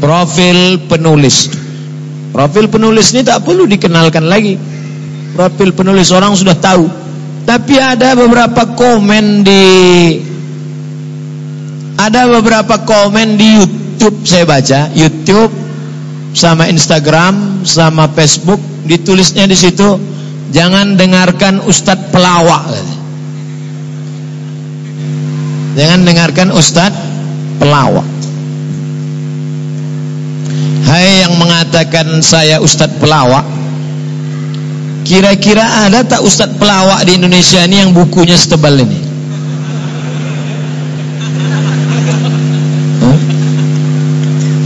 profil penulis. Profil penulis ini tak perlu dikenalkan lagi. Profil penulis orang sudah tahu. Tapi ada beberapa komen di ada beberapa komen di YouTube saya baca, YouTube sama Instagram sama Facebook ditulisnya di situ jangan dengarkan ustadz pelawak. Jangan dengarkan ustadz pelawak. Hai yang mengatakan saya ustadz pelawak, kira-kira ada tak ustadz pelawak di Indonesia ini yang bukunya setebal ini?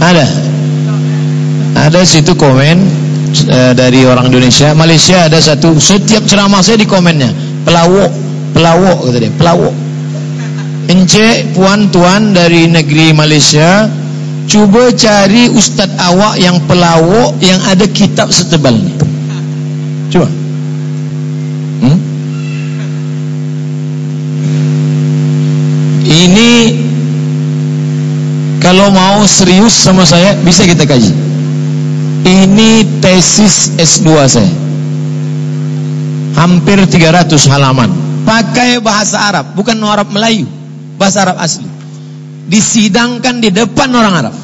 Ada. Ada situ komen uh, dari orang Indonesia. Malaysia ada satu. Setiap ceramah saya di komennya. Pelawok. Pelawok kata dia. Pelawok. Encik puan tuan dari negeri Malaysia. Cuba cari ustaz awak yang pelawok yang ada kitab setebal ni. Cuba. Hmm? Ini kalau mau serius sama saya bisa kita kaji. Ini tesis S2 saya. Hampir 300 halaman. Pakai bahasa Arab, bukan Arab Melayu. Bahasa Arab asli. Disidangkan di depan orang Arab.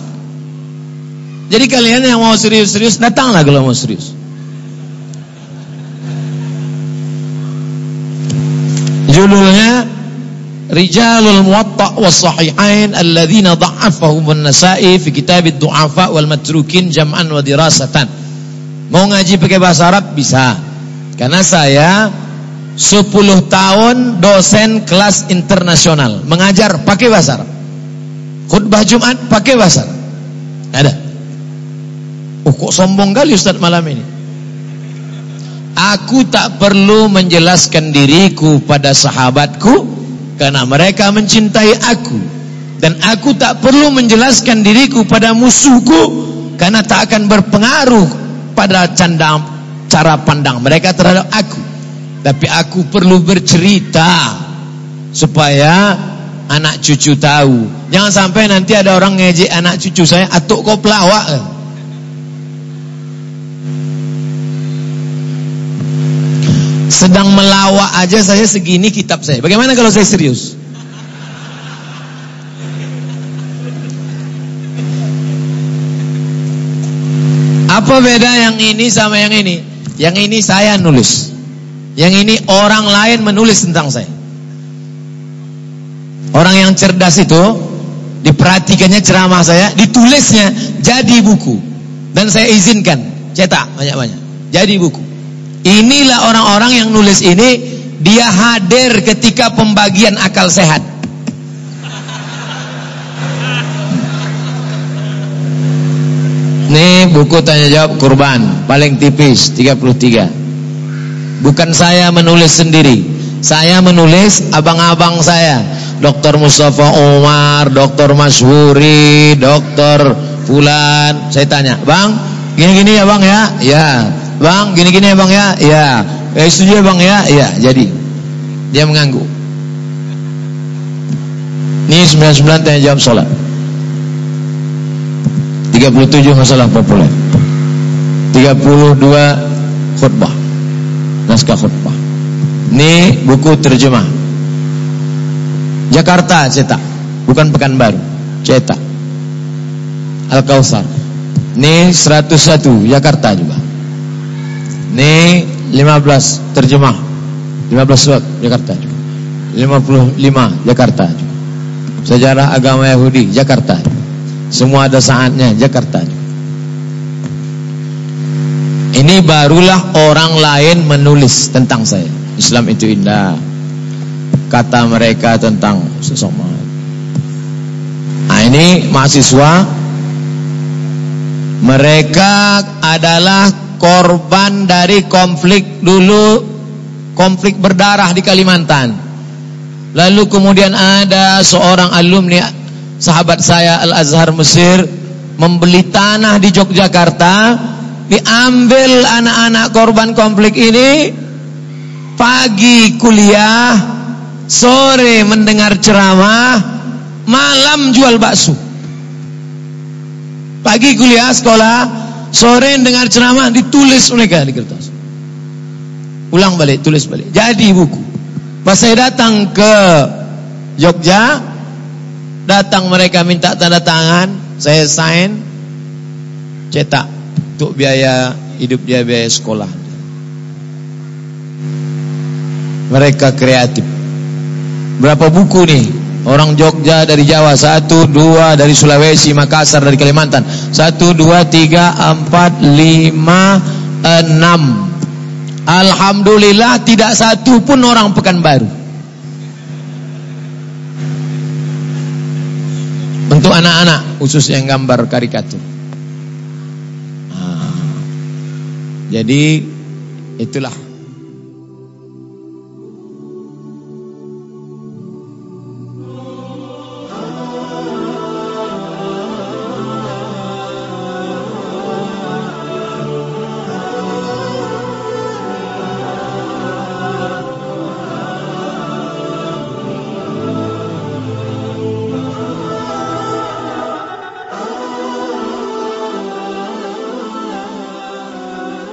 Jadi kalian yang mau serius-serius datanglah kalau mau serius. Judulnya Rijalul Muwatta was Sahihain alladzina dha'afahum an-Nasa'i fi kitab ad-du'afa wal matrukin jam'an wa dirasatan. Mau ngaji pakai bahasa Arab bisa. Karena saya 10 tahun dosen kelas internasional, mengajar pakai bahasa Arab. Khutbah Jumat pakai bahasa Arab. Ada. Kok sombong kali Ustaz malam ini. Aku tak perlu menjelaskan diriku pada sahabatku karena mereka mencintai aku. Dan aku tak perlu menjelaskan diriku pada musuhku karena tak akan berpengaruh pada candang cara pandang mereka terhadap aku. Tapi aku perlu bercerita supaya anak cucu tahu. Jangan sampai nanti ada orang ngejek anak cucu saya atuk kau pelawak sedang melawak aja saya segini kitab saya. Bagaimana kalau saya serius? Apa beda yang ini sama yang ini? Yang ini saya nulis. Yang ini orang lain menulis tentang saya. Orang yang cerdas itu diperhatikannya ceramah saya, ditulisnya jadi buku. Dan saya izinkan cetak banyak-banyak. Jadi buku. Inilah orang-orang yang nulis ini dia hadir ketika pembagian akal sehat. Nih buku tanya jawab kurban paling tipis 33. Bukan saya menulis sendiri. Saya menulis abang-abang saya. Dr. Mustafa Umar, Dr. Masyuri, Dr. Fulan. Saya tanya, "Bang, gini-gini ya, Bang ya?" "Ya." Bang, gini-gini ya bang ya? Ya. Eh, setuju ya bang ya? Ya, jadi. Dia mengganggu. Ini 99 tanya jawab sholat. 37 masalah populer. 32 khutbah. Naskah khutbah. Ini buku terjemah. Jakarta cetak, bukan Pekanbaru. Cetak. Al-Kautsar. Ini 101 Jakarta juga. Ini 15 terjemah. 15 surat Jakarta. juga 55 Jakarta. Sejarah agama Yahudi Jakarta. Semua ada saatnya Jakarta. Ini barulah orang lain menulis tentang saya. Islam itu indah. Kata mereka tentang sesama. Nah ini mahasiswa. Mereka adalah korban dari konflik dulu konflik berdarah di Kalimantan. Lalu kemudian ada seorang alumni sahabat saya Al-Azhar Mesir membeli tanah di Yogyakarta diambil anak-anak korban konflik ini pagi kuliah sore mendengar ceramah malam jual bakso. Pagi kuliah sekolah, sore dengar ceramah ditulis mereka di kertas. Ulang balik, tulis balik. Jadi buku. Pas saya datang ke Jogja, datang mereka minta tanda tangan, saya sign, cetak untuk biaya hidup dia, biaya sekolah. Mereka kreatif. Berapa buku nih? Orang Jogja dari Jawa Satu, dua dari Sulawesi, Makassar dari Kalimantan. Satu, dua, tiga, empat, lima, enam. Alhamdulillah tidak satu pun orang Pekanbaru. Untuk anak-anak khusus yang gambar karikatur. Nah, Jadi itulah